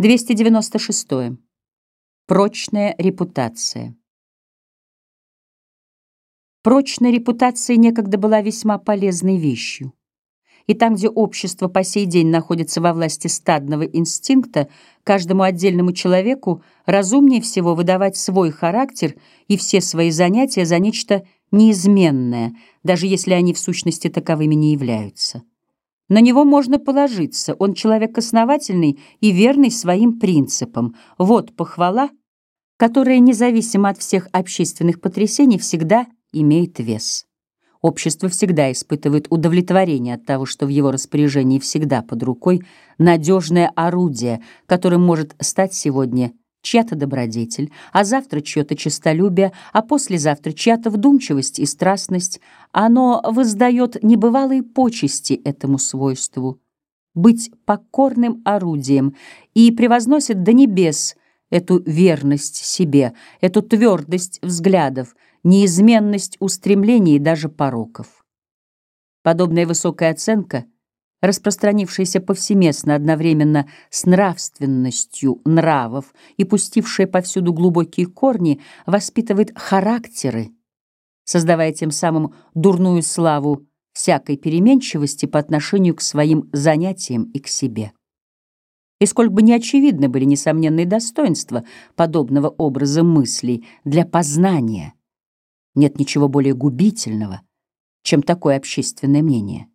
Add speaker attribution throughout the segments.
Speaker 1: 296. Прочная репутация. Прочная репутация некогда была весьма полезной вещью. И там, где общество по сей день находится во власти стадного инстинкта, каждому отдельному человеку разумнее всего выдавать свой характер и все свои занятия за нечто неизменное, даже если они в сущности таковыми не являются. На него можно положиться, он человек основательный и верный своим принципам. Вот похвала, которая, независимо от всех общественных потрясений, всегда имеет вес. Общество всегда испытывает удовлетворение от того, что в его распоряжении всегда под рукой надежное орудие, которым может стать сегодня чья-то добродетель, а завтра чье-то честолюбие, а послезавтра чья-то вдумчивость и страстность, оно воздает небывалые почести этому свойству — быть покорным орудием и превозносит до небес эту верность себе, эту твердость взглядов, неизменность устремлений и даже пороков. Подобная высокая оценка — распространившаяся повсеместно одновременно с нравственностью нравов и пустившая повсюду глубокие корни, воспитывает характеры, создавая тем самым дурную славу всякой переменчивости по отношению к своим занятиям и к себе. И сколько бы неочевидны были несомненные достоинства подобного образа мыслей для познания, нет ничего более губительного, чем такое общественное мнение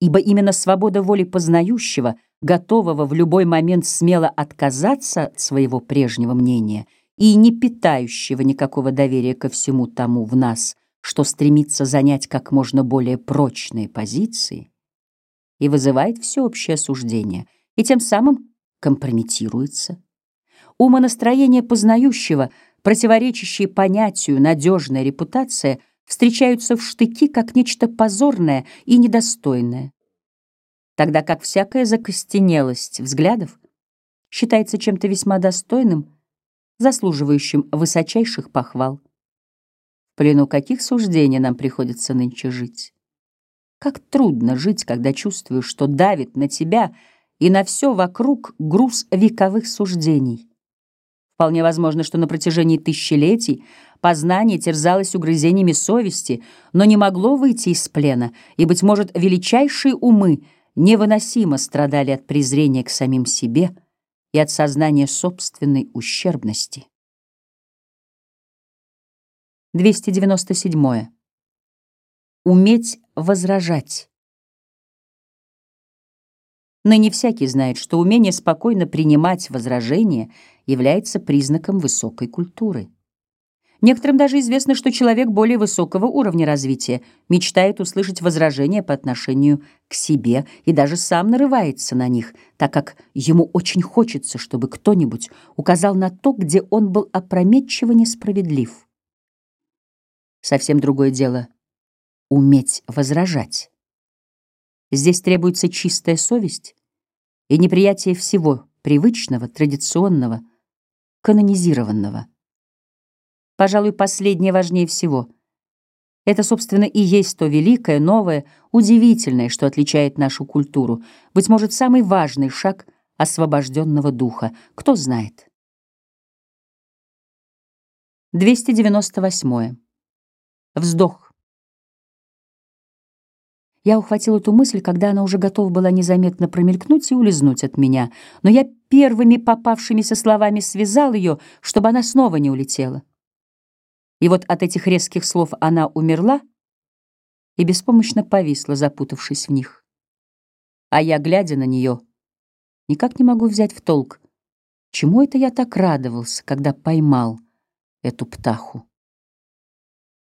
Speaker 1: ибо именно свобода воли познающего, готового в любой момент смело отказаться от своего прежнего мнения и не питающего никакого доверия ко всему тому в нас, что стремится занять как можно более прочные позиции, и вызывает всеобщее осуждение, и тем самым компрометируется. Умонастроение познающего, противоречащее понятию «надежная репутация», встречаются в штыки как нечто позорное и недостойное, тогда как всякая закостенелость взглядов считается чем-то весьма достойным, заслуживающим высочайших похвал. В плену каких суждений нам приходится нынче жить? Как трудно жить, когда чувствуешь, что давит на тебя и на все вокруг груз вековых суждений. Вполне возможно, что на протяжении тысячелетий познание терзалось угрызениями совести, но не могло выйти из плена, и, быть может, величайшие умы невыносимо страдали от презрения к самим себе и от сознания собственной ущербности. 297. Уметь возражать. Ныне всякий знает, что умение спокойно принимать возражения является признаком высокой культуры. Некоторым даже известно, что человек более высокого уровня развития мечтает услышать возражения по отношению к себе и даже сам нарывается на них, так как ему очень хочется, чтобы кто-нибудь указал на то, где он был опрометчиво несправедлив. Совсем другое дело — уметь возражать. Здесь требуется чистая совесть и неприятие всего привычного, традиционного, канонизированного. Пожалуй, последнее важнее всего. Это, собственно, и есть то великое, новое, удивительное, что отличает нашу культуру, быть может, самый важный шаг освобожденного духа. Кто знает? 298. Вздох. Я ухватил эту мысль, когда она уже готова была незаметно промелькнуть и улизнуть от меня, но я первыми попавшимися словами связал ее, чтобы она снова не улетела. И вот от этих резких слов она умерла и беспомощно повисла, запутавшись в них. А я, глядя на нее, никак не могу взять в толк, чему это я так радовался, когда поймал эту птаху.